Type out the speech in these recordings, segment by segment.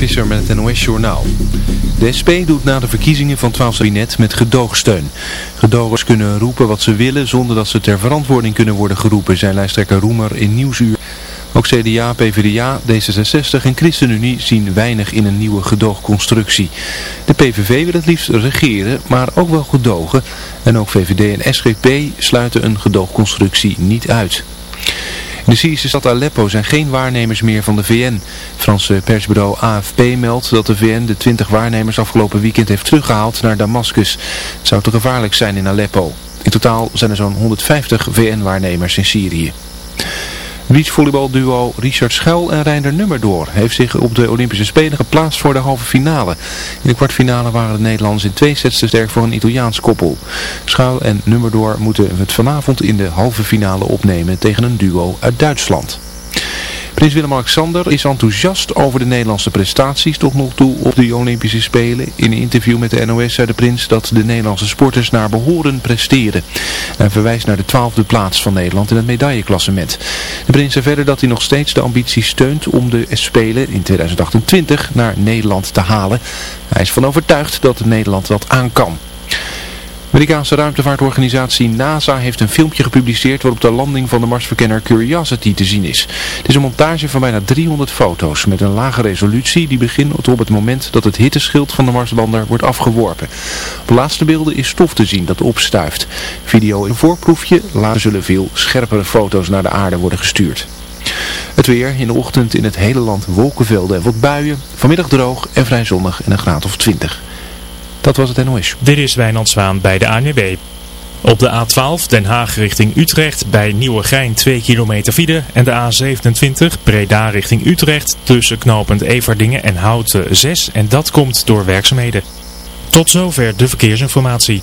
Visser met het NOS Journaal. De SP doet na de verkiezingen van 12 kabinet met gedoogsteun. Gedogers kunnen roepen wat ze willen zonder dat ze ter verantwoording kunnen worden geroepen, zei lijsttrekker Roemer in Nieuwsuur. Ook CDA, PvdA, D66 en ChristenUnie zien weinig in een nieuwe gedoogconstructie. De PVV wil het liefst regeren, maar ook wel gedogen. En ook VVD en SGP sluiten een gedoogconstructie niet uit. De Syrische stad Aleppo zijn geen waarnemers meer van de VN. Franse persbureau AFP meldt dat de VN de 20 waarnemers afgelopen weekend heeft teruggehaald naar Damascus. Het zou te gevaarlijk zijn in Aleppo. In totaal zijn er zo'n 150 VN-waarnemers in Syrië. Beachvolleybalduo Richard Schuil en Reinder Nummerdoor heeft zich op de Olympische Spelen geplaatst voor de halve finale. In de kwartfinale waren de Nederlanders in twee sets te sterk voor een Italiaans koppel. Schuil en Nummerdoor moeten het vanavond in de halve finale opnemen tegen een duo uit Duitsland. Prins Willem-Alexander is enthousiast over de Nederlandse prestaties tot nog toe op de Olympische Spelen. In een interview met de NOS zei de prins dat de Nederlandse sporters naar behoren presteren. En verwijst naar de twaalfde plaats van Nederland in het medailleklassement. De prins zei verder dat hij nog steeds de ambitie steunt om de Spelen in 2028 naar Nederland te halen. Hij is van overtuigd dat Nederland dat aan kan. Amerikaanse ruimtevaartorganisatie NASA heeft een filmpje gepubliceerd waarop de landing van de Marsverkenner Curiosity te zien is. Het is een montage van bijna 300 foto's met een lage resolutie die begint op het moment dat het hitteschild van de Marslander wordt afgeworpen. Op de laatste beelden is stof te zien dat opstuift. Video in voorproefje, later zullen veel scherpere foto's naar de aarde worden gestuurd. Het weer in de ochtend in het hele land wolkenvelden en wat buien. Vanmiddag droog en vrij zonnig en een graad of 20. Dat was het NOS. Dit is Wijnand Zwaan bij de ANWB. Op de A12 Den Haag richting Utrecht bij Nieuwegein 2 kilometer file en de A27 Breda richting Utrecht tussen knooppunt Everdingen en Houten 6 en dat komt door werkzaamheden. Tot zover de verkeersinformatie.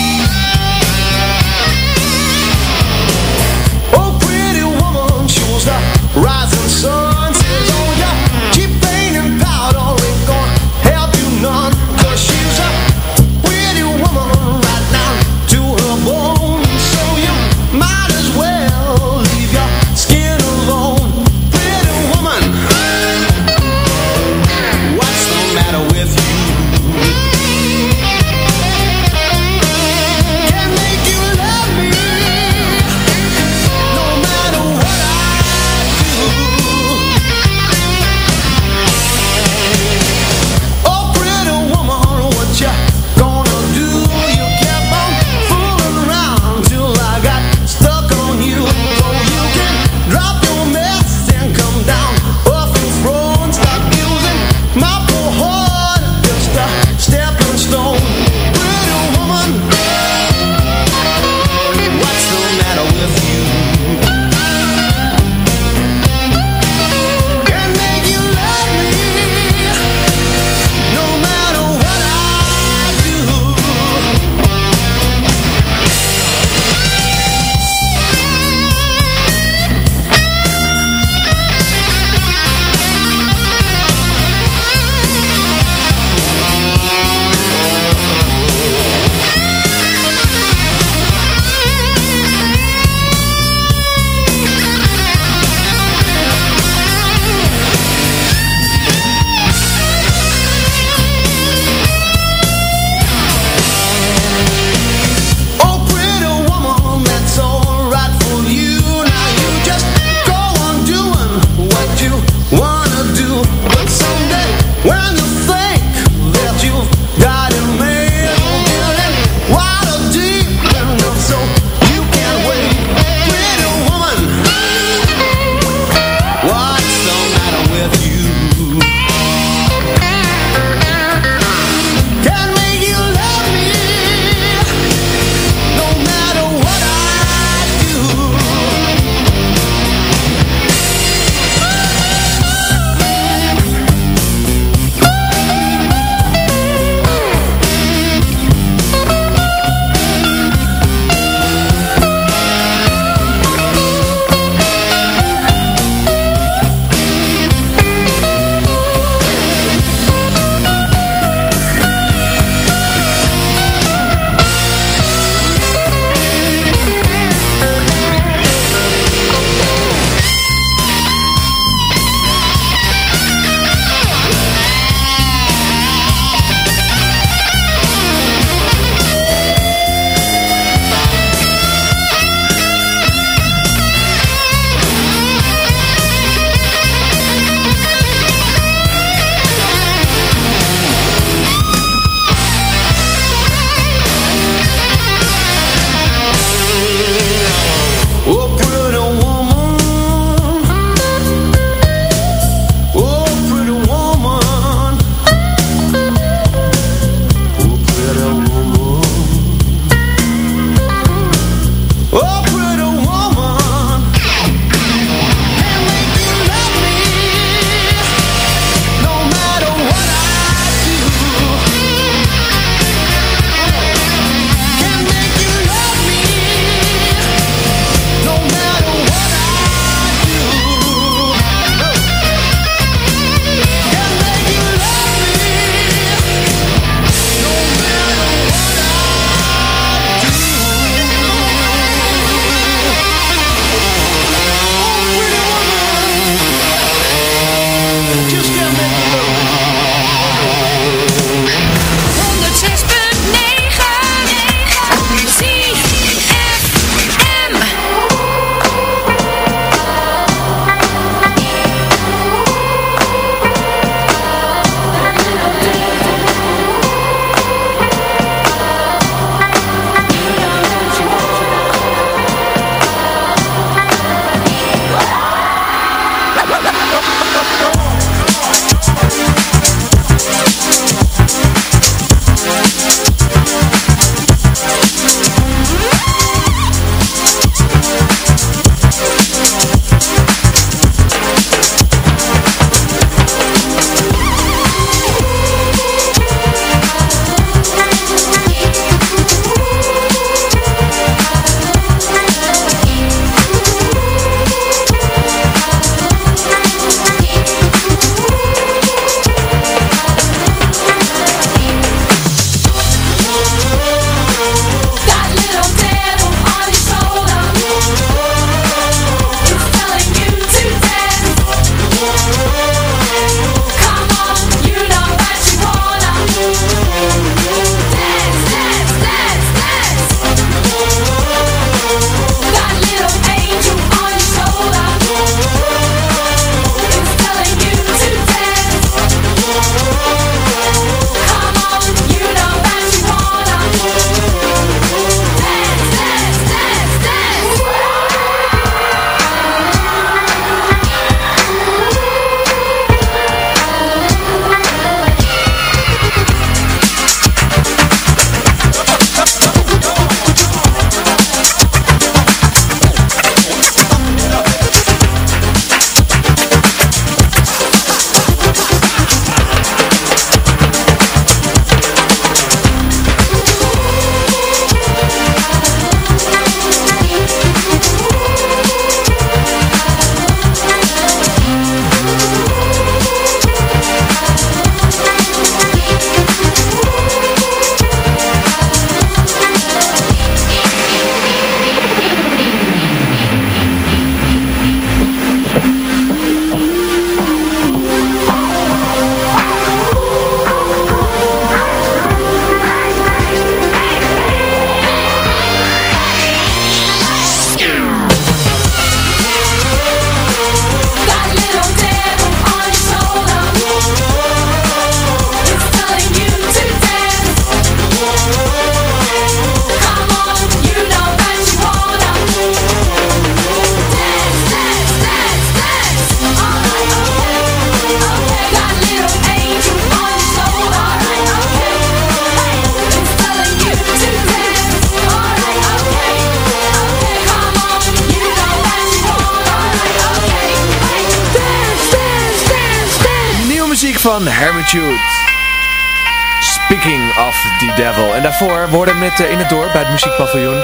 Van Hermitude. Speaking of the Devil. En daarvoor worden met eh, in het dorp bij het muziekpaviljoen.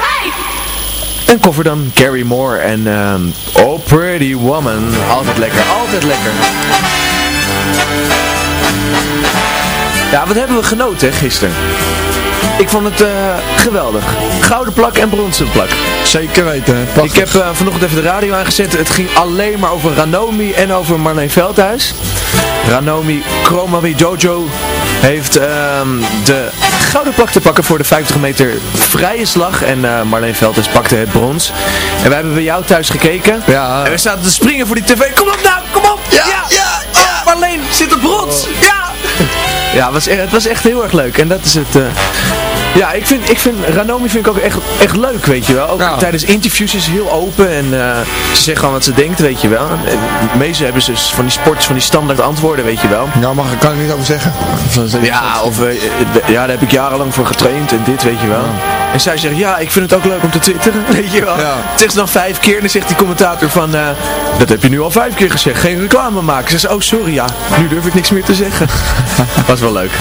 Een cover dan Gary Moore en ehm, Oh Pretty Woman. Altijd lekker, altijd lekker. Ja, wat hebben we genoten gisteren. Ik vond het eh, geweldig. Gouden plak en bronzen plak. Zeker weten. Ik heb eh, vanochtend even de radio aangezet. Het ging alleen maar over Ranomi en over Marleen Veldhuis. Ranomi Chromawi Jojo heeft ehm, de gouden plak te pakken voor de 50 meter vrije slag. En eh, Marleen Veldhuis pakte het brons. En wij hebben bij jou thuis gekeken. Ja. En we zaten te springen voor die tv. Kom op nou, kom op! Ja, ja, Oh, Marleen zit op brons! Ja! Ja, het was, e- het was echt heel erg leuk. En dat is het... ja, ik vind, ik vind Ranomi vind ik ook echt, echt leuk, weet je wel. Ook Ja. tijdens interviews is ze heel open en eh, ze zegt gewoon wat ze denkt, weet je wel. En meestal hebben ze dus van die sports, van die standaard antwoorden, weet je wel. Ja, mag, kan ik niet over zeggen. Of, Ja, of eh, eh, ja, daar heb ik jarenlang voor getraind en dit, weet je wel. En zij zegt, ja, ik vind het ook leuk om te twitteren, weet je wel. Ja. Zegt ze dan vijf keer en dan zegt die commentator van, eh, dat heb je nu al vijf keer gezegd, geen reclame maken. Ze zegt, oh sorry, ja, nu durf ik niks meer te zeggen. Was wel leuk.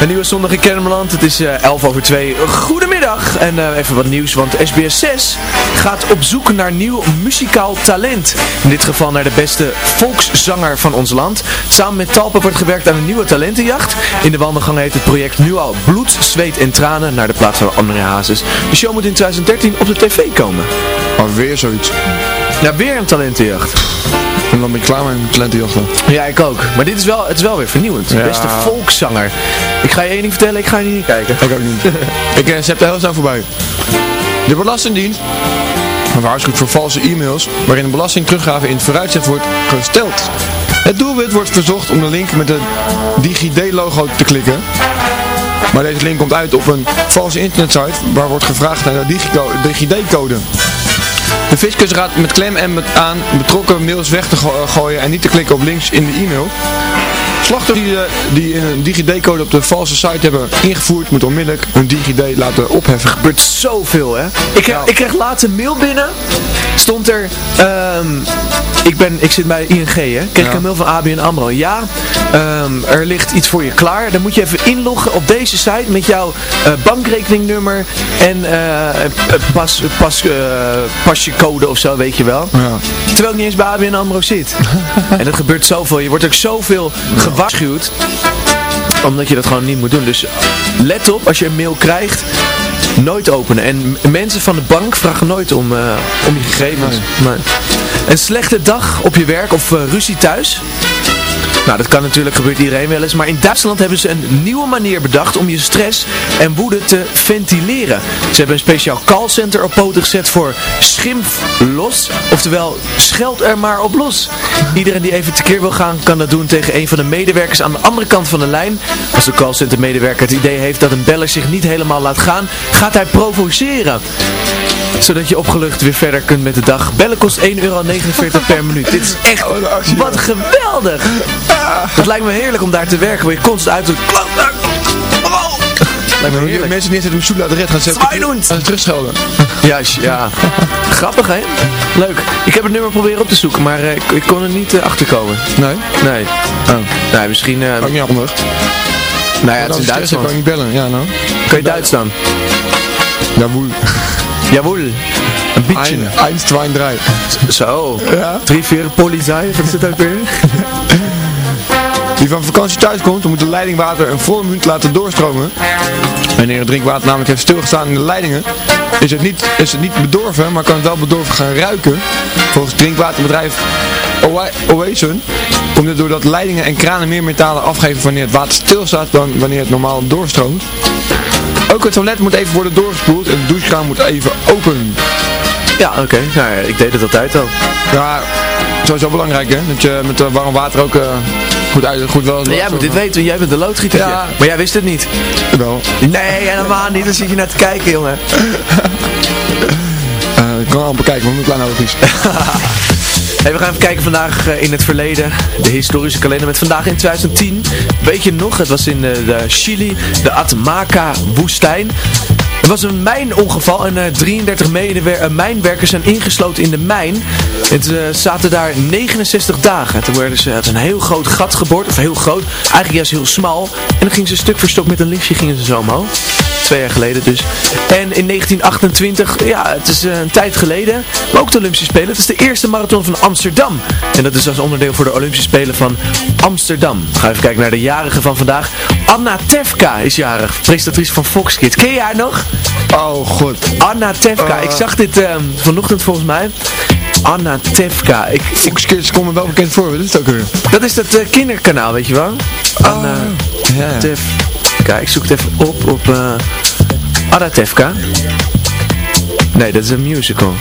Een nieuwe zondag in Kennemerland, het is eh 11 over 2. Goedemiddag en eh, even wat nieuws, want SBS 6 gaat op zoek naar nieuw muzikaal talent. In dit geval naar de beste volkszanger van ons land. Samen met Talpa wordt gewerkt aan een nieuwe talentenjacht. In de wandelgang heet het project nu al Bloed, Zweet en Tranen naar de plaats van André De show moet in 2013 op de tv komen. Maar weer zoiets. Ja, weer een talentenjacht. En dan ben ik klaar met mijn talentenjachten. Ja, ik ook. Maar dit is wel, het is wel weer vernieuwend. Ja. Beste volkszanger. Ik ga je één ding vertellen, ik ga je niet kijken. Ik ook niet. ik eh, zet de heel snel voorbij. De Belastingdienst waarschuwt voor valse e-mails waarin een belasting teruggave in het vooruitzicht wordt gesteld. Het doelwit wordt verzocht om de link met het DigiD-logo te klikken. Maar deze link komt uit op een valse internetsite waar wordt gevraagd naar de DigiD-code. De fiscus raadt met klem en aan betrokken mails weg te go- gooien en niet te klikken op links in de e-mail. Die, eh, die een DigiD-code op de valse site hebben ingevoerd, moeten onmiddellijk hun DigiD laten opheffen. gebeurt zoveel, hè. Ik, kreeg- ik kreeg laatst een mail binnen. Stond er, ehm, ik, ben, ik zit bij ING, hè. Kreeg ik Ja. een mail van ABN AMRO. Ja, ehm, er ligt iets voor je klaar. Dan moet je even inloggen op deze site met jouw eh, bankrekeningnummer en eh, eh, pas, pas, eh, pasjecode of zo, weet je wel. Ja. Terwijl ik niet eens bij ABN AMRO zit. en dat gebeurt zoveel. Je wordt ook zoveel gewaarschuwd omdat je dat gewoon niet moet doen. Dus let op, als je een mail krijgt, nooit openen. En mensen van de bank vragen nooit om, eh, om je gegevens. Nee. Een slechte dag op je werk of eh, ruzie thuis. Nou, dat kan natuurlijk, gebeurt iedereen wel eens. Maar in Duitsland hebben ze een nieuwe manier bedacht om je stress en woede te ventileren. Ze hebben een speciaal callcenter op poten gezet voor schimf los. Oftewel, scheld er maar op los. Iedereen die even tekeer wil gaan, kan dat doen tegen een van de medewerkers aan de andere kant van de lijn. Als de callcenter medewerker het idee heeft dat een beller zich niet helemaal laat gaan, gaat hij provoceren zodat je opgelucht weer verder kunt met de dag. Bellen kost 1,49 euro per minuut. Dit is echt, wat geweldig. Het lijkt me heerlijk om daar te werken, waar je constant uit doet. Lijkt me Die heerlijk. mensen neerzetten op zoet laten red gaan zetten. Zwaaidoend. Gaan ze terugschelden. Sh- ja. Grappig, hè? Leuk. Ik heb het nummer proberen op te zoeken, maar eh, ik, ik kon er niet eh, achterkomen. Nee? Nee. Oh. Nee, misschien... eh, Ook niet handig. nou ja, het is in Duitsland. kan je niet bellen. Ja, nou. Kan je Duits dan? Ja, woel. Jawohl. Een beetje. 1, 2, 3. Zo. Ja. Drie, vier, politie. Wat is het ook weer? Wie van vakantie thuis komt, moet de leidingwater een volle minuut laten doorstromen. Wanneer het drinkwater namelijk heeft stilgestaan in de leidingen, is het niet, is het niet bedorven, maar kan het wel bedorven gaan ruiken. Volgens het drinkwaterbedrijf Oasen komt dit doordat leidingen en kranen meer metalen afgeven wanneer het water stilstaat dan wanneer het normaal doorstroomt. Ook het toilet moet even worden doorgespoeld en de douchekraan moet even open. Ja, oké. Nou ik deed het altijd al. Ja, sowieso belangrijk hè, dat je met eh, warm water ook eh, goed, uit, goed wel... Ja, maar dit weten we. Jij bent de loodgieter. Ja. Maar jij wist het niet. Wel. Nee, helemaal niet. Dan zit je naar te kijken, jongen. Eh, ik kan amper kijken, maar mijn klein oog is. Hey, we gaan even kijken vandaag eh, in het verleden. De historische kalender met vandaag in 2010. Weet je nog, het was in eh, de Chili, de Atacama-woestijn. Er was een mijnongeval en eh, 33 medewer- eh, mijnwerkers zijn ingesloten in de mijn. Het eh, zaten daar 69 dagen. Toen werden ze uit een heel groot gat geboord, of heel groot, eigenlijk juist heel smal. En dan gingen ze stuk voor stuk met een liftje gingen ze zo omhoog. Twee jaar geleden dus. En in 1928, ja, het is eh, een tijd geleden, maar ook de Olympische Spelen. Het is de eerste marathon van Amsterdam. En dat is als onderdeel voor de Olympische Spelen van Amsterdam. Gaan even kijken naar de jarige van vandaag. Anna Tefka is jarig, presentatrice van Fox Kids. Ken je haar nog? Oh god. Anna Tefka. Ik zag dit ehm, vanochtend volgens mij. Anna Tefka. Ik, ik, Fox Kids komt me wel bekend voor, wat is het ook weer? dat is dat eh, kinderkanaal, weet je wel? Anna Ja. Tefka. Ik zoek het even op op Anna Tefka. Nee, dat is een musical.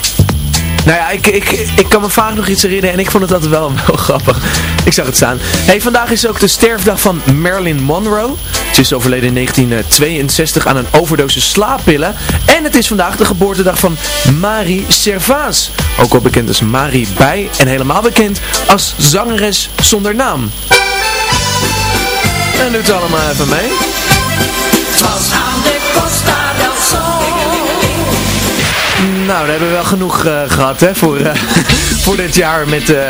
Nou ja, ik, ik, ik kan me vaak nog iets herinneren en ik vond het altijd wel, wel grappig. Ik zag het staan. Hey, vandaag is ook de sterfdag van Marilyn Monroe. Ze is overleden in 1962 aan een overdosis slaappillen. En het is vandaag de geboortedag van Marie Servaas. Ook wel bekend als Marie Bij en helemaal bekend als zangeres zonder naam. En doet allemaal even mee. Nou, daar hebben we wel genoeg eh, gehad hè, voor, eh, voor dit jaar met eh,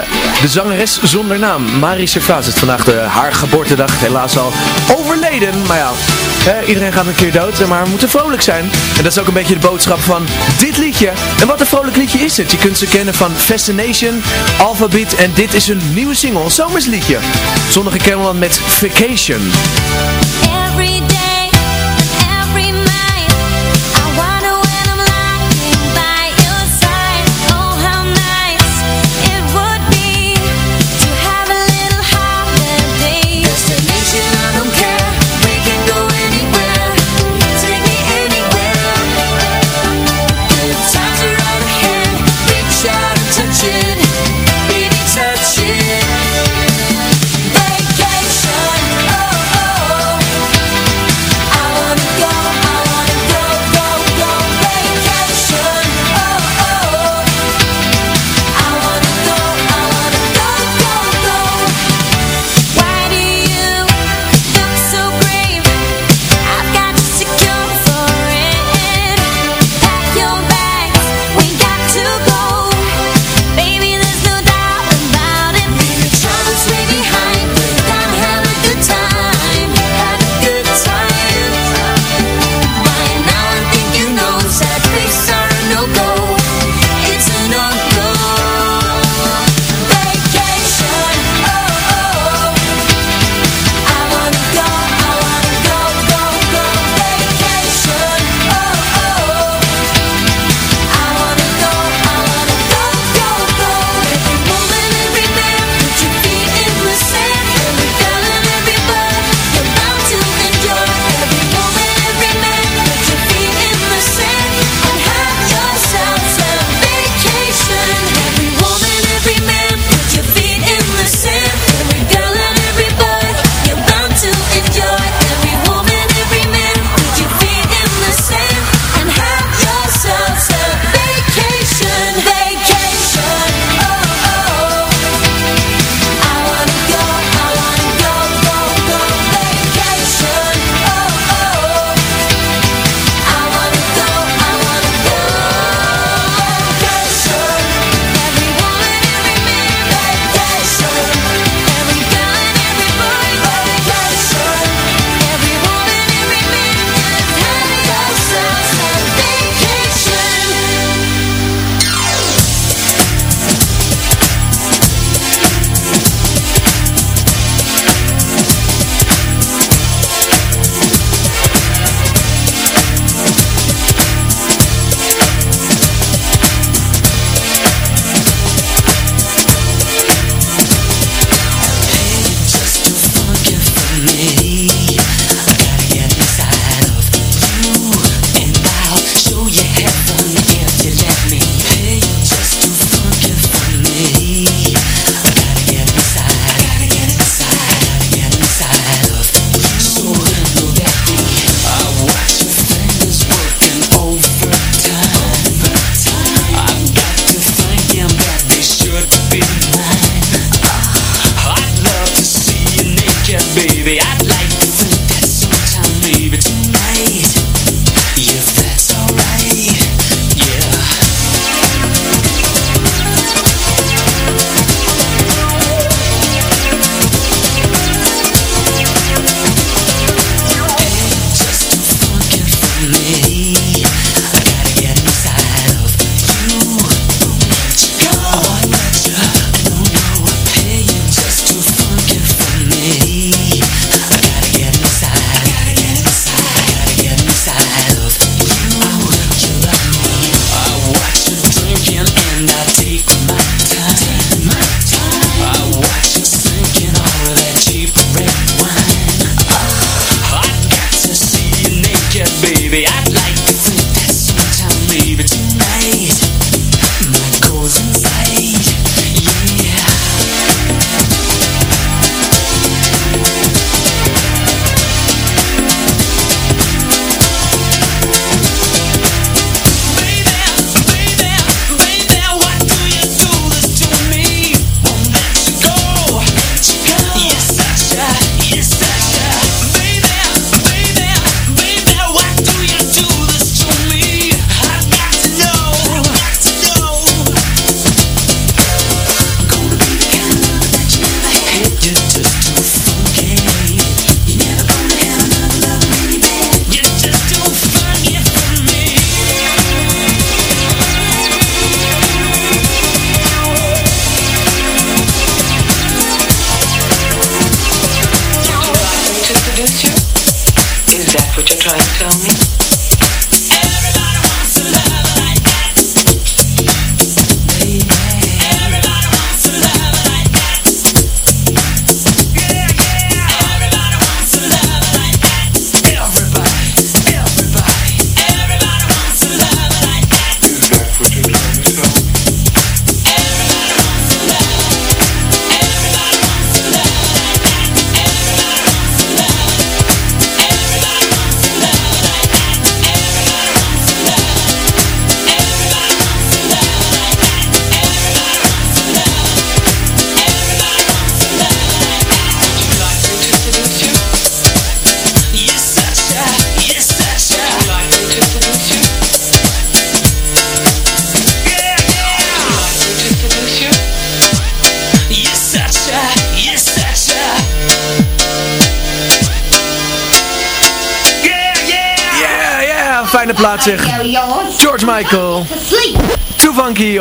de zangeres zonder naam. Marie Servaas. Is vandaag de, haar geboortedag. Helaas al overleden. Maar ja, hè, iedereen gaat een keer dood. Maar we moeten vrolijk zijn. En dat is ook een beetje de boodschap van dit liedje. En wat een vrolijk liedje is het? Je kunt ze kennen van Fascination, Alphabet. En dit is een nieuwe single, een zomersliedje. Zonnige Kermeland met Vacation.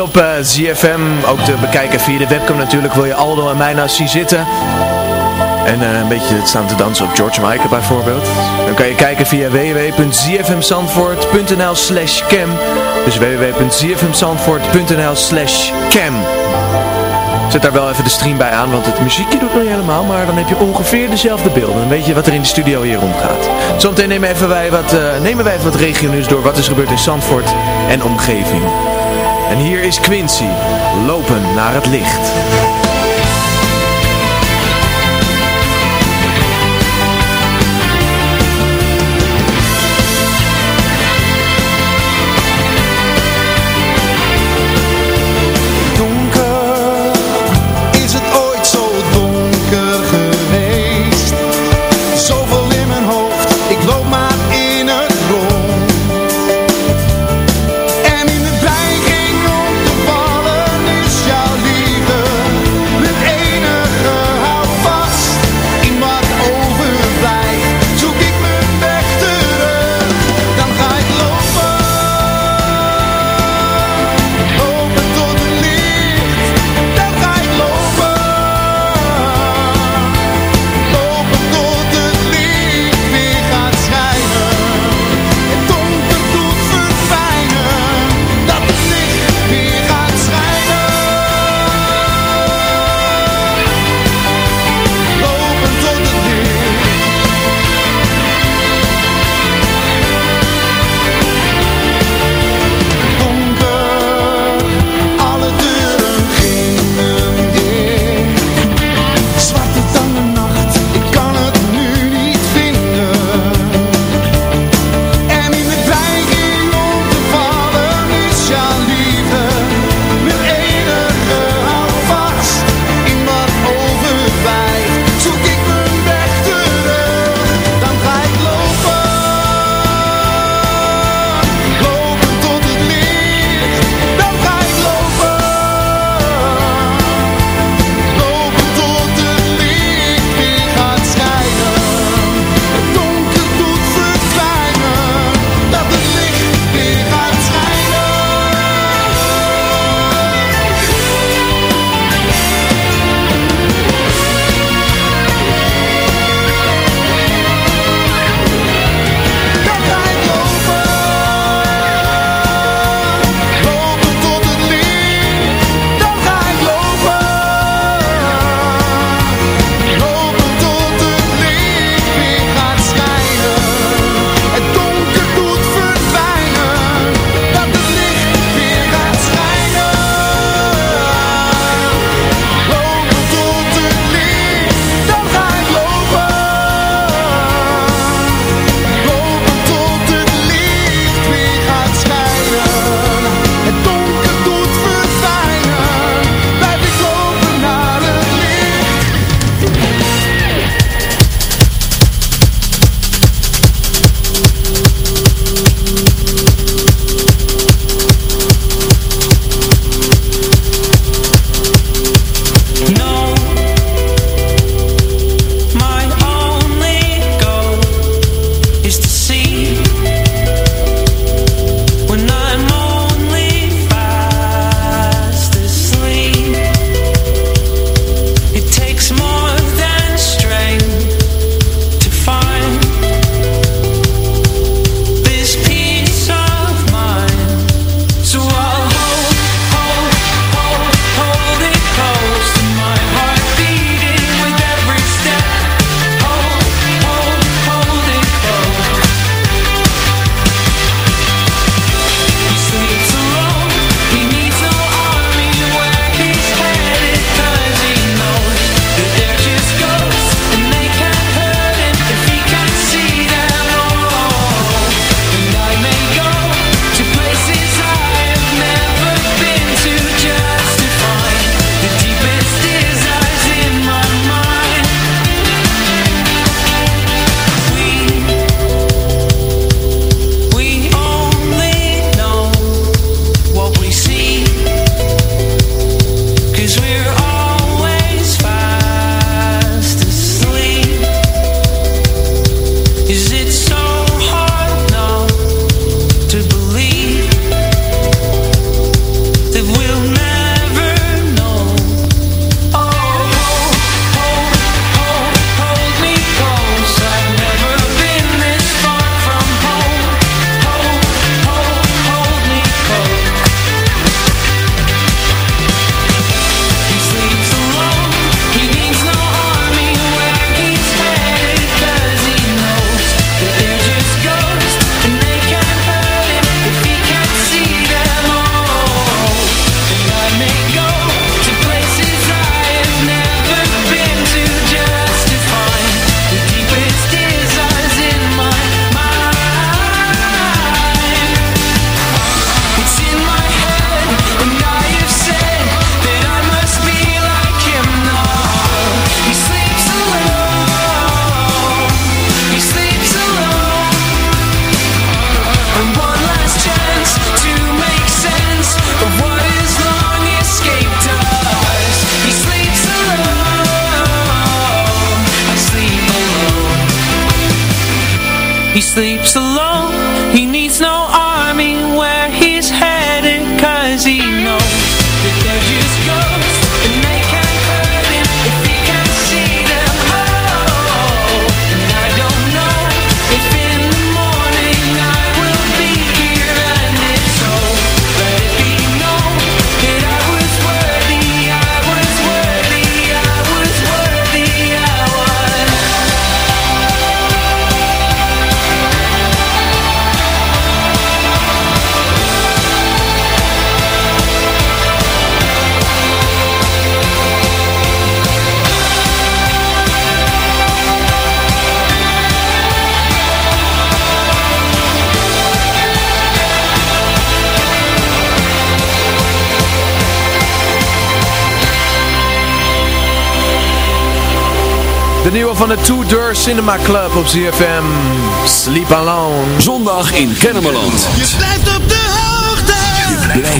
Op eh, ZFM. Ook te bekijken via de webcam natuurlijk. Wil je Aldo en mij nou zien zitten. En eh, een beetje staan te dansen op George Michael bijvoorbeeld. Dan kan je kijken via www.zfmzandvoort.nl slash cam. Dus www.zfmzandvoort.nl slash cam. Zet daar wel even de stream bij aan, want het muziekje doet nog niet helemaal, maar dan heb je ongeveer dezelfde beelden. Dan weet je wat er in de studio hier rondgaat. Zometeen nemen, even wij wat, eh, nemen wij even wat regionieuws door wat is gebeurd in Zandvoort en omgeving. En hier is Quincy, lopen naar het licht. Sleeps alone. De nieuwe van de Two Door Cinema Club op ZFM. Sleep Alone. Zondag in Kennemerland. Je blijft op de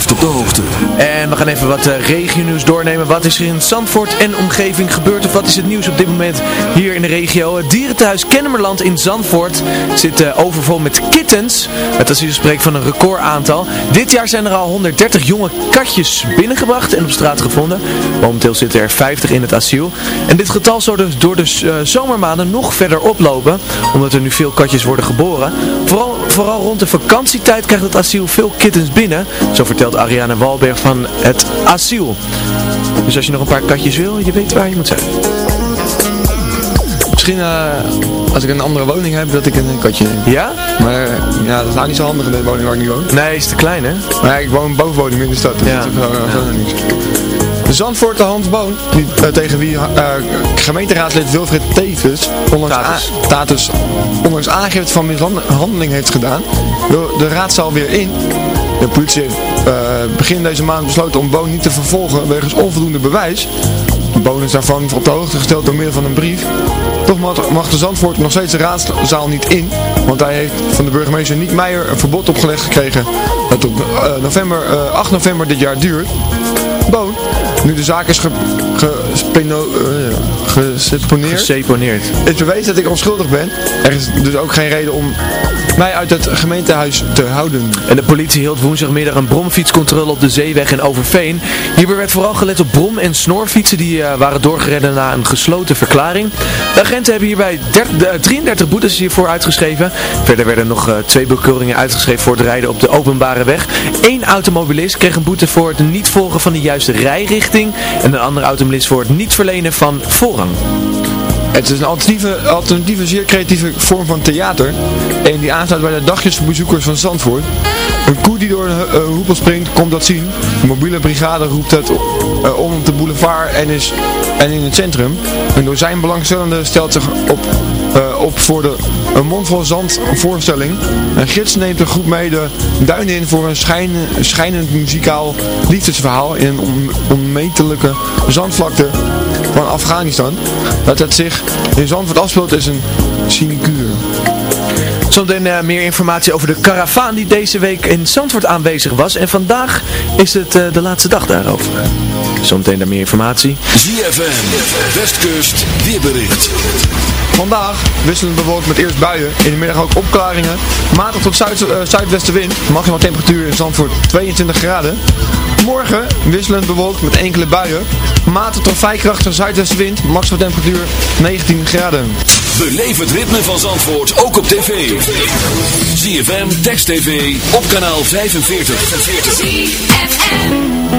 de hoogte. En we gaan even wat uh, regionieuws doornemen. Wat is er in Zandvoort en omgeving gebeurd? Of wat is het nieuws op dit moment hier in de regio? Het dierenthuis Kennemerland in Zandvoort zit uh, overvol met kittens. Het asiel spreekt van een recordaantal. Dit jaar zijn er al 130 jonge katjes binnengebracht en op straat gevonden. Momenteel zitten er 50 in het asiel. En dit getal zal dus door de uh, zomermaanden nog verder oplopen. Omdat er nu veel katjes worden geboren. Vooral, vooral rond de vakantietijd krijgt het asiel veel kittens binnen. Zo vertelt Ariane Walberg van het asiel. Dus als je nog een paar katjes wil, je weet waar je moet zijn. Misschien eh, als ik een andere woning heb, dat ik een katje neem. Ja? Maar ja, dat is nou niet zo handig in de woning waar ik nu woon. Nee, is te klein hè? Maar ja, ik woon bovenwoning in de stad. Ja. Dat is gewoon, eh, gewoon niks. De Zandvoorter Hans Boon, die, eh, tegen wie eh, gemeenteraadslid Wilfried Tevens ondanks, Tatus. a- Tatus, ondanks aangifte van mishandeling heeft gedaan, de raadzaal weer in. De politie heeft begin deze maand besloten om Boon niet te vervolgen wegens onvoldoende bewijs. Boon is daarvan op de hoogte gesteld door middel van een brief. Toch mag- de Zandvoort nog steeds de raadzaal niet in, want hij heeft van de burgemeester Niek Meijer een verbod opgelegd gekregen dat tot eh, november, eh, 8 november dit jaar duurt. Boon, nu de zaak is ge, eh, geseponeerd, Geseponeerd. is bewezen dat ik onschuldig ben. Er is dus ook geen reden om mij uit het gemeentehuis te houden. En de politie hield woensdagmiddag een bromfietscontrole op de Zeeweg in Overveen. Hierbij werd vooral gelet op brom- en snorfietsen die eh, waren doorgereden na een gesloten verklaring. De agenten hebben hierbij 30 eh, 33 boetes hiervoor uitgeschreven. Verder werden nog eh, twee bekeuringen uitgeschreven voor het rijden op de openbare weg. Eén automobilist kreeg een boete voor het niet volgen van de juiste rijrichting. En een andere automobilist voor het niet verlenen van Het is een alternatieve, zeer creatieve vorm van theater. En die aansluit bij de dagjes voor bezoekers van Zandvoort. Een koe die door een uh, hoepel springt, komt dat zien. De mobiele brigade roept het uh, om op de boulevard en, is, en in het centrum. Een door zijn belangstellende stelt zich op, uh, op voor de, een mondvol zand voorstelling. Een gids neemt de groep mee de duinen in voor een schijn, schijnend muzikaal liefdesverhaal in een on, onmetelijke zandvlakte van Afghanistan, dat het zich in Zandvoort afspeelt is een sinecure. Zometeen uh, meer informatie over de karavaan die deze week in Zandvoort aanwezig was. En vandaag is het eh, de laatste dag daarover. Zometeen daar meer informatie. ZFM, Westkust, weerbericht. Vandaag wisselend bewolkt met eerst buien, in de middag ook opklaringen. Matig tot zuid, uh, zuidwestenwind, maximaal temperatuur in Zandvoort 22 graden. Morgen wisselend bewolkt met enkele buien, Mate tot vrij zuidwestwind. zuidwestenwind. Maximaal temperatuur 19 graden. Beleef het ritme van Zandvoort ook op tv. ZFM, Text TV, op kanaal 45. 45.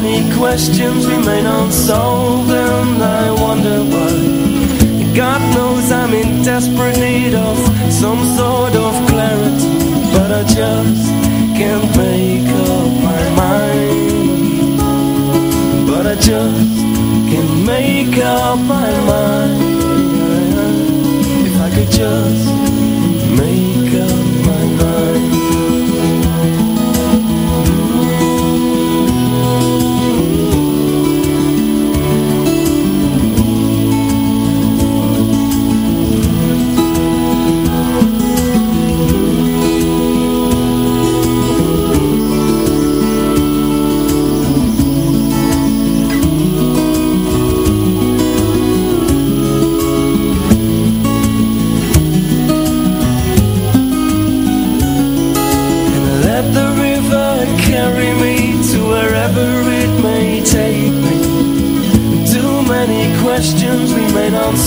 Many questions remain unsolved And I wonder why. God knows I'm in desperate need of some sort of clarity But I just can't make up my mind. But I just can't make up my mind. If I could just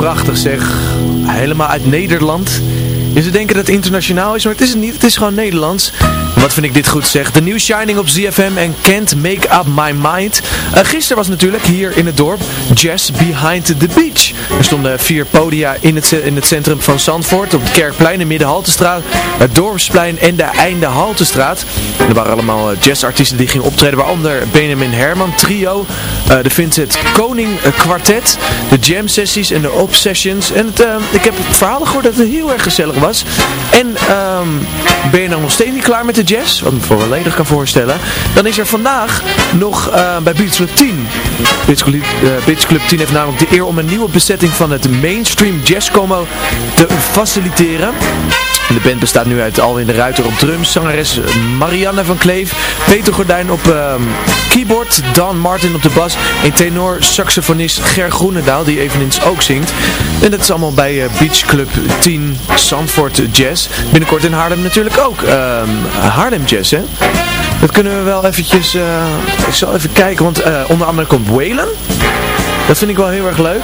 prachtig zeg. Helemaal uit Nederland. Zou denken dat het internationaal is, maar het is het niet. Het is gewoon Nederlands. Wat vind ik dit goed zeg. De New Shining op ZFM en Can't Make Up My Mind. Uh, gisteren was natuurlijk hier in het dorp Jazz Behind the Beach. Er stonden vier podia in het, in het centrum van Zandvoort. Op het Kerkplein, de Middenhaltestraat, het Dorpsplein en de Einde Haltestraat. En er waren allemaal eh, jazzartiesten die gingen optreden. Waaronder Benjamin Herman Trio, eh, de Vincent Koning eh, Quartet, de Jam Sessies en de Obsessions. En het, eh, ik heb verhalen gehoord dat het heel erg gezellig was. En ehm, ben je nou nog steeds niet klaar met de jazz? Wat ik me volledig kan voorstellen. Dan is er vandaag nog eh, bij Beats Club 10. Beats Club, eh, Beats Club 10 heeft namelijk de eer om een nieuwe bezetting van het mainstream jazz combo te faciliteren. De band bestaat nu uit Alwin de Ruiter op drums, zangeres Marianne van Kleef, Peter Gordijn op ehm, keyboard, Dan Martin op de bas en tenor saxofonist Ger Groenendaal die eveneens ook zingt. En dat is allemaal bij eh, Beach Club 10 Zandvoort Jazz. Binnenkort in Haarlem natuurlijk ook ehm, Haarlem Jazz hè. Dat kunnen we wel eventjes, eh, ik zal even kijken, want eh, onder andere komt Waylon. Dat vind ik wel heel erg leuk.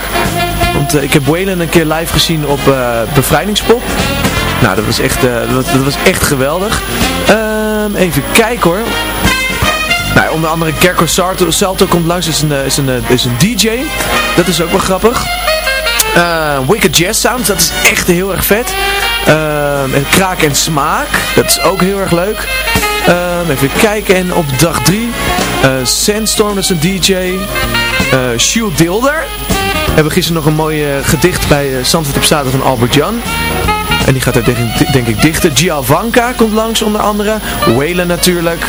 Want ik heb Waylon een keer live gezien op Bevrijdingspop. Nou, dat was echt, eh, dat, dat was echt geweldig. Ehm, even kijken hoor. Nou, onder andere Kerko Salto, Salto komt langs, is een, eh, is, een, eh, is een DJ. Dat is ook wel grappig. Eh, Wicked Jazz Sound, dat is echt heel erg vet. Ehm, en Kraak en Smaak, dat is ook heel erg leuk. Ehm, even kijken, en op dag 3, Sandstorm, is een DJ. Eh Sjoel Dilder. We hebben gisteren nog een mooi gedicht bij uh, op zaterdag van Albert Jan. En die gaat daar denk, ik dichten. Giovanka komt langs onder andere. Waylon natuurlijk.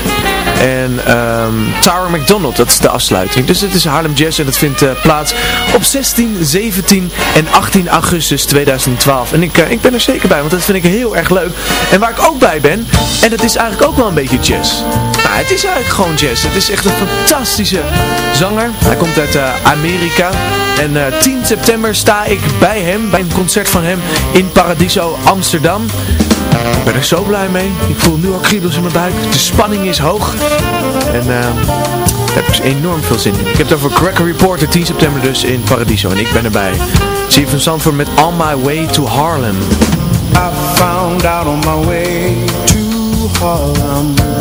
En ehm Tower McDonald, dat is de afsluiting. Dus het is Harlem Jazz en dat vindt eh, plaats op 16, 17 en 18 augustus 2012. En ik, eh, ik ben er zeker bij, want dat vind ik heel erg leuk. En waar ik ook bij ben, en dat is eigenlijk ook wel een beetje jazz. Nou, het is eigenlijk gewoon jazz. Het is echt een fantastische zanger. Hij komt uit eh, Amerika. En eh, 10 september sta ik bij hem, bij een concert van hem in Paradiso Amsterdam. Ik ben er zo blij mee. Ik voel nu al kriebels in mijn buik. De spanning is hoog. En daar heb ik enorm veel zin in. Ik heb het over Cracker Reporter 10 september dus in Paradiso. En ik ben erbij. Zie je van Zandvoort met On My Way to Harlem. I found out on my way to Harlem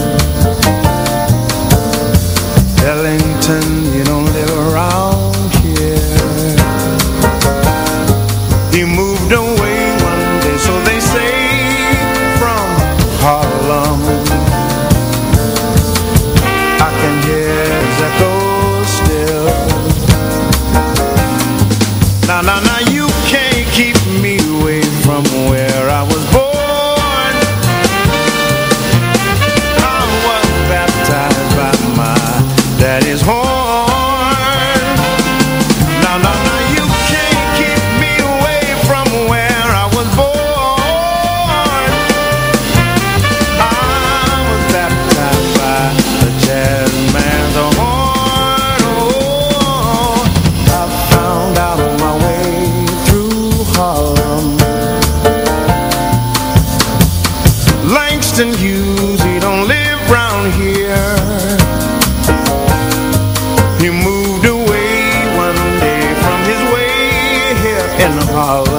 Oh,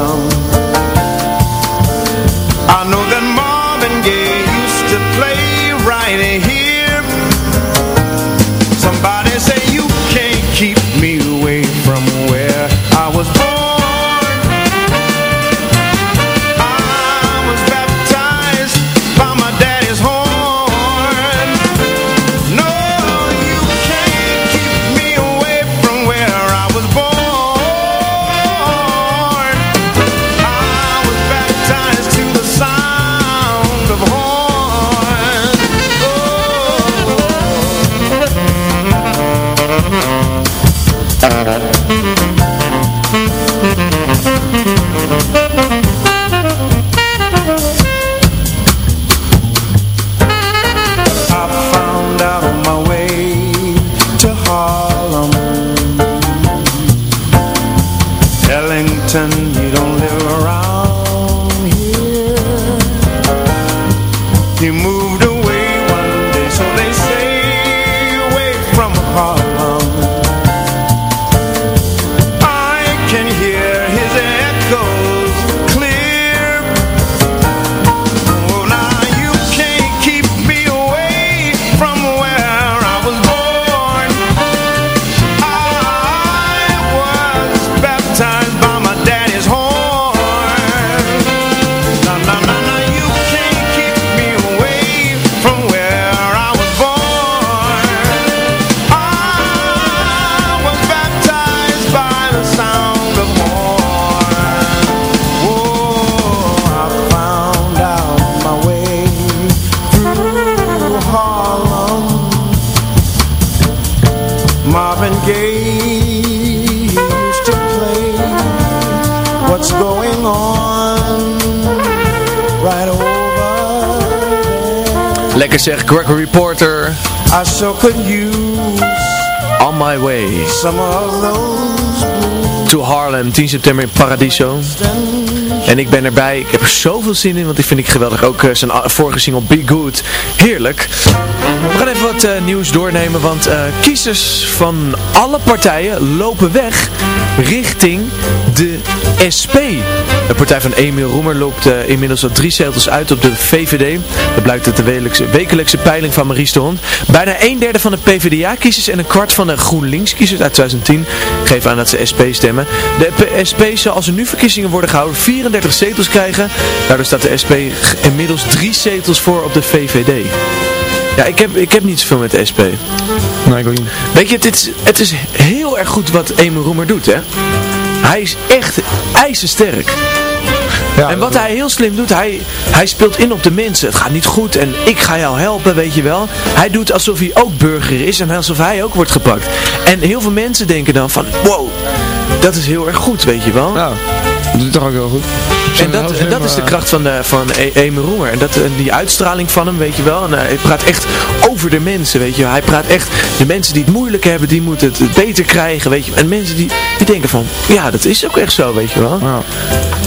Marvin Gaye used to play What's Going On right over there. Lekker zeg, Gregory Porter. I so could use On my way. some of those To Harlem, 10 september in Paradiso. En ik ben erbij. Ik heb er zoveel zin in, want die vind ik geweldig. Ook eh, zijn a- vorige single Be Good. Heerlijk. We gaan even wat eh, nieuws doornemen, want eh, kiezers van alle partijen lopen weg richting de SP. De partij van Emiel Roemer loopt eh, inmiddels al drie zetels uit op de VVD. Dat blijkt uit de wekelijkse, peiling van Maurice de Hond. Bijna een derde van de PvdA-kiezers en een kwart van de GroenLinks-kiezers uit 2010 geven aan dat ze SP stemmen. De SP zal als er nu verkiezingen worden gehouden 34 zetels krijgen. Daardoor staat de SP inmiddels drie zetels voor op de VVD. Ja, ik heb, ik heb niet zoveel met de SP. Nee, ik ook niet. Weet je, het is, het is heel erg goed wat Emil Roemer doet, hè. Hij is echt ijzersterk. en wat hij heel slim doet, hij, hij speelt in op de mensen. Het gaat niet goed en ik ga jou helpen, weet je wel. Hij doet alsof hij ook burger is en alsof hij ook wordt gepakt. En heel veel mensen denken dan van, wow, dat is heel erg goed, weet je wel. Ja, dat doet toch ook heel goed. En dat, en dat is de kracht van, de, van E- Roemer. En dat, en die uitstraling van hem, weet je wel. En hij praat echt over de mensen, weet je wel. Hij praat echt, de mensen die het moeilijk hebben, die moeten het beter krijgen, weet je En mensen die, die denken van, ja, dat is ook echt zo, weet je wel.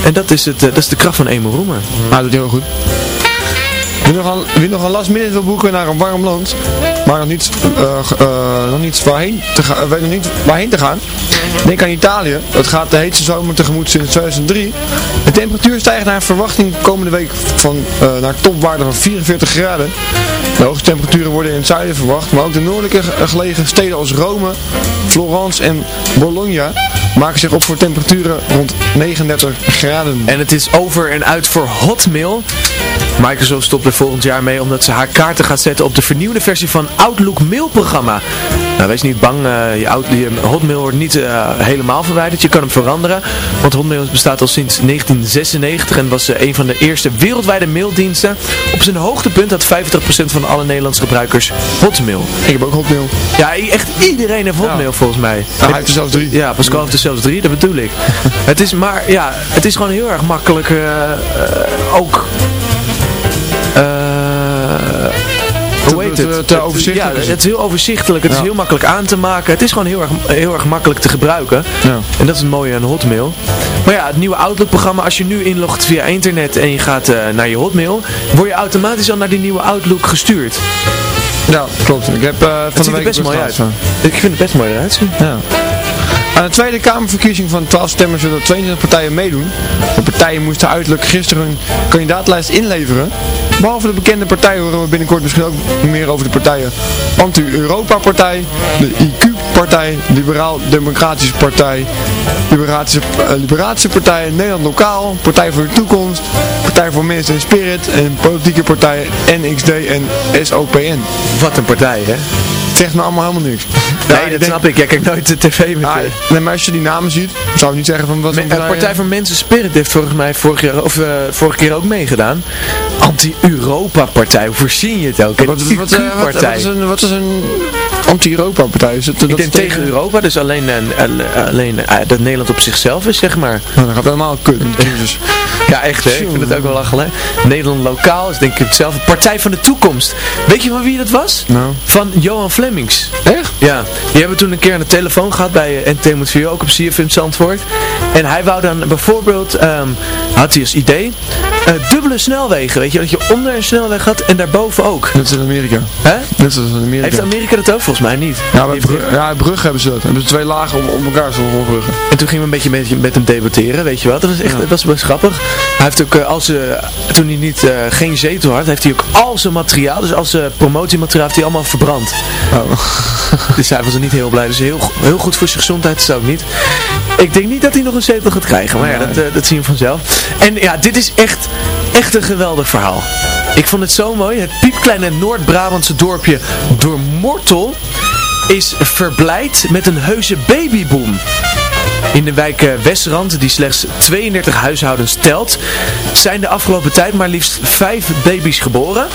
En dat is, het, eh, dat is de kracht van Emil Roemer. Ah, dat doet heel goed. Wie nog een, wie nog een last minute wil boeken naar een warm land, maar nog niet, eh, eh, nog niet, waarheen, te ga, weet nog niet waarheen te gaan, denk aan Italië. Het gaat de heetste zomer tegemoet sinds 2003. De temperatuur stijgt naar verwachting komende week van, eh, naar topwaarde van 44 graden. De hoogste temperaturen worden in het zuiden verwacht, maar ook de noordelijke ge- gelegen steden als Rome, Florence en Bologna maken zich op voor temperaturen rond 39 graden. En het is over en uit voor Hotmail. Microsoft stopt er volgend jaar mee omdat ze haar kaarten gaat zetten op de vernieuwde versie van Outlook mailprogramma. Nou, wees niet bang, eh, je, out- je Hotmail wordt niet eh, helemaal verwijderd, je kan hem veranderen. Want Hotmail bestaat al sinds 1996 en was eh, een van de eerste wereldwijde maildiensten. Op zijn hoogtepunt had 50% van alle Nederlandse gebruikers Hotmail. Ik heb ook Hotmail. Ja, echt iedereen heeft Hotmail volgens mij. hij heeft er zelfs drie. Ja, Pascal heeft er zelfs drie, dat bedoel ik. het is maar, ja, het is gewoon heel erg makkelijk ook... het? te overzichtelijk Ja, is het het. is heel overzichtelijk. Het Ja. is heel makkelijk aan te maken. Het is gewoon heel erg, heel erg makkelijk te gebruiken. Ja. En dat is het mooie aan Hotmail. Maar ja, het nieuwe Outlook-programma, als je nu inlogt via internet en je gaat eh, naar je hotmail, word je automatisch al naar die nieuwe Outlook gestuurd. Ja, klopt. Ik heb eh, van Het de week best mooi uit. Ik vind het best mooi eruit zien. Ja. Aan de Tweede Kamerverkiezing van 12 september zullen 22 partijen meedoen. De partijen moesten uiterlijk gisteren hun kandidaatlijst inleveren. Behalve de bekende partijen horen we binnenkort misschien ook meer over de partijen Anti-Europa-partij, de IQ-partij, Liberaal-Democratische Partij, Liberatische, eh, Liberatische Partij, Nederland Lokaal, Partij voor de Toekomst, Partij voor Mensen en Spirit en politieke partij NXD en SOPN. Wat een partij, hè? Zegt me allemaal helemaal niks. Nee, dat snap ik. Jij kijkt nooit de tv met Ah, de... nee, maar als je die namen ziet, zou ik niet zeggen van wat Me- eh, partij- voor Mensen Spirit heeft volgens mij vorig jaar, of, eh, vorige keer ook meegedaan. Anti-Europa-partij, hoe voorzien je het ook? Een Wat, wat, wat, eh, wat, is een, wat is een anti-Europa-partij? Is het, dat Ik denk tegen Europa, dus alleen, eh, alleen dat Nederland op zichzelf is, zeg maar. Nou, dan gaat het helemaal kut. Ja, echt hè? Ik vind het ook wel lachen. hè? Nederland lokaal is denk ik hetzelfde. Partij van de Toekomst. Weet je van wie dat was? Nou. Van Johan Flemings. Echt? Ja. Die hebben toen een keer aan de telefoon gehad bij eh, NT Moet 4, ook op CFM Zandvoort. En hij wou dan bijvoorbeeld, ehm, had hij als idee, eh, dubbele snelwegen. Weet je, dat je onder een snelweg had en daarboven ook. Net zoals in Amerika. Hè? Net zoals in Amerika. Heeft Amerika dat ook? Volgens mij niet. ja, bij Brugge, ja, Brugge hebben ze dat. Hebben ze twee lagen om, om elkaar zo bruggen. En toen gingen we een beetje met, met hem debatteren, weet je wat. Dat was echt, dat was best grappig. Hij heeft ook, eh, als, eh, toen hij niet, geen zetel had, heeft hij ook al zijn materiaal, dus als zijn promotiemateriaal, heeft hij allemaal verbrand. Oh. Dus hij was er niet heel blij. Dus heel, heel goed voor zijn gezondheid is het ook niet. Ik denk niet dat hij nog een zetel gaat krijgen, maar ja, dat, dat zien we vanzelf. En ja, dit is echt, echt een geweldig verhaal. Ik vond het zo mooi. Het piepkleine Noord-Brabantse dorpje Doormortel is verblijd met een heuse babyboom. In de wijk eh, Westrand, die slechts 32 huishoudens telt, zijn de afgelopen tijd maar liefst 5 baby's geboren.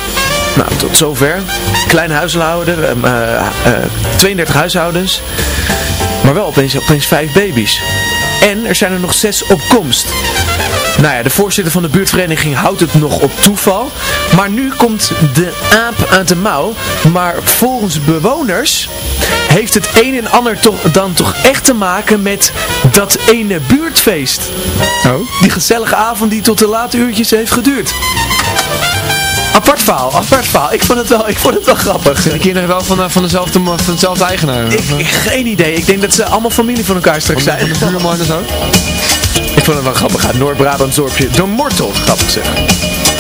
Nou, tot zover. Klein huishouden, ehm, eh, eh, 32 huishoudens, maar wel opeens, opeens 5 baby's. En er zijn er nog 6 op komst. Nou ja, de voorzitter van de buurtvereniging houdt het nog op toeval. Maar nu komt de aap uit de mouw. Maar volgens bewoners heeft het een en ander toch, dan toch echt te maken met dat ene buurtfeest. Oh? Die gezellige avond die tot de late uurtjes heeft geduurd. Apart verhaal, apart verhaal. Ik vond het wel, ik vond het wel grappig. Zijn de kinderen wel van, eh, van, dezelfde, van dezelfde eigenaar? Ik, ik- geen idee. Ik denk dat ze allemaal familie van elkaar straks zijn. Van de buurman en zo? Het wel grappig. Noord-Brabants dorpje door Mortel. Grappig zeg.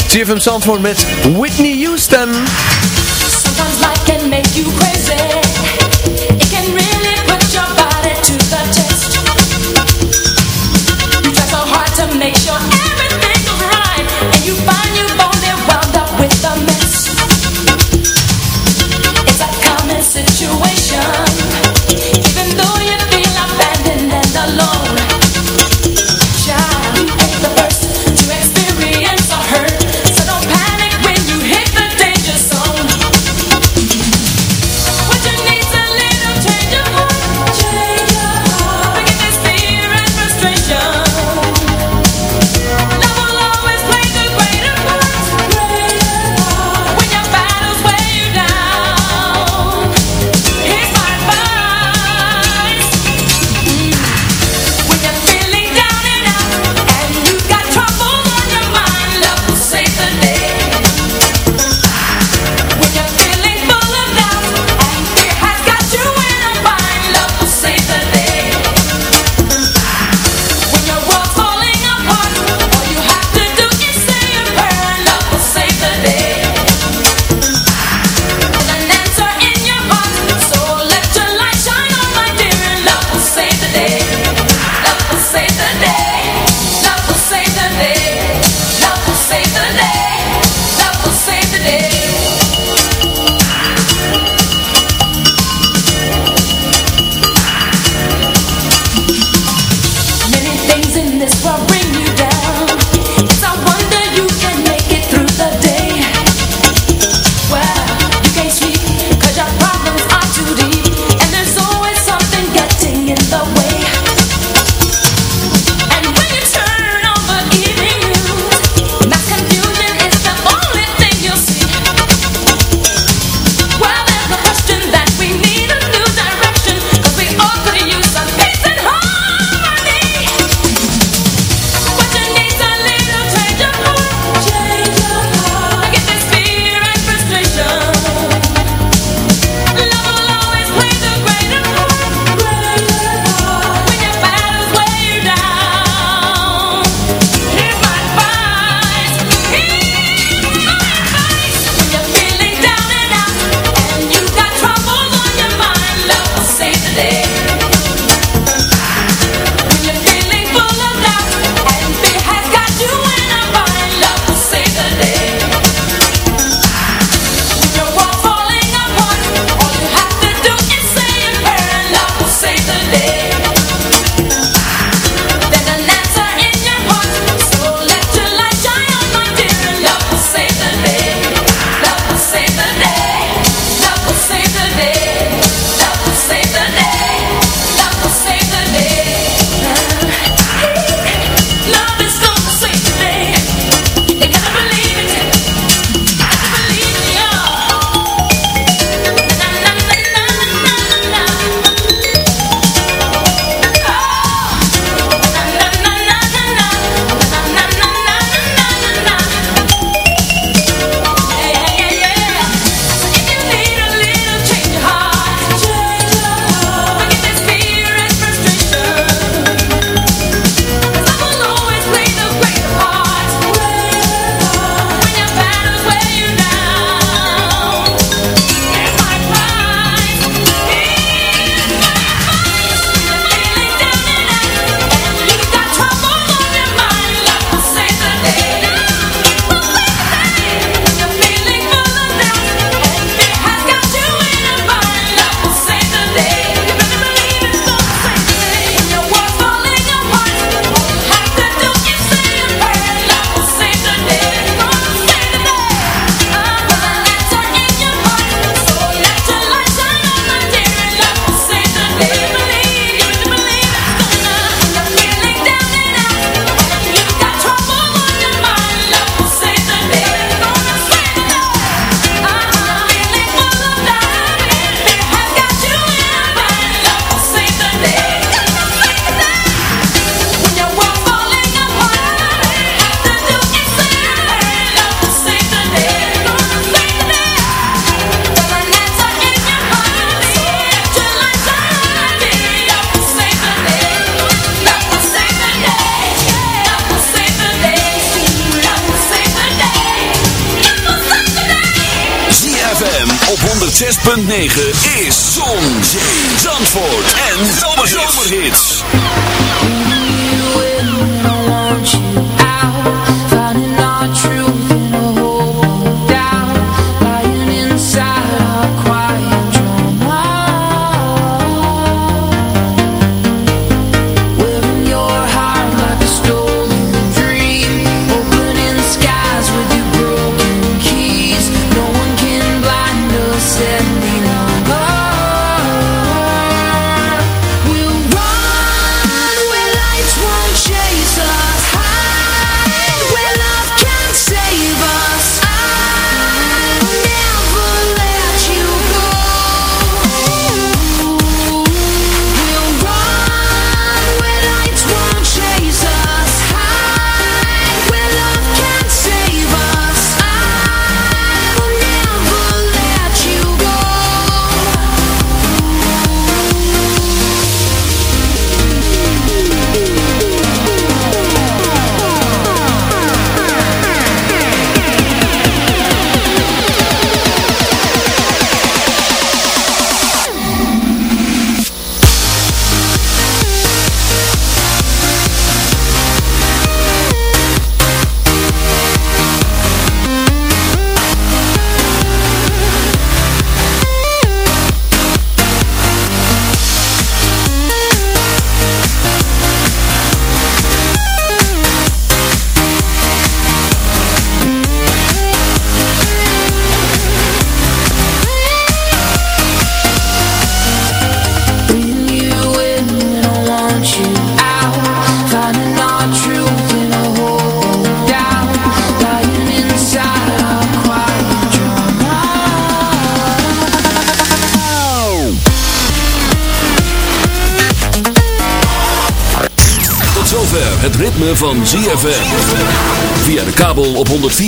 CFM Zandvoort met Whitney Houston. Sometimes life can make you crazy.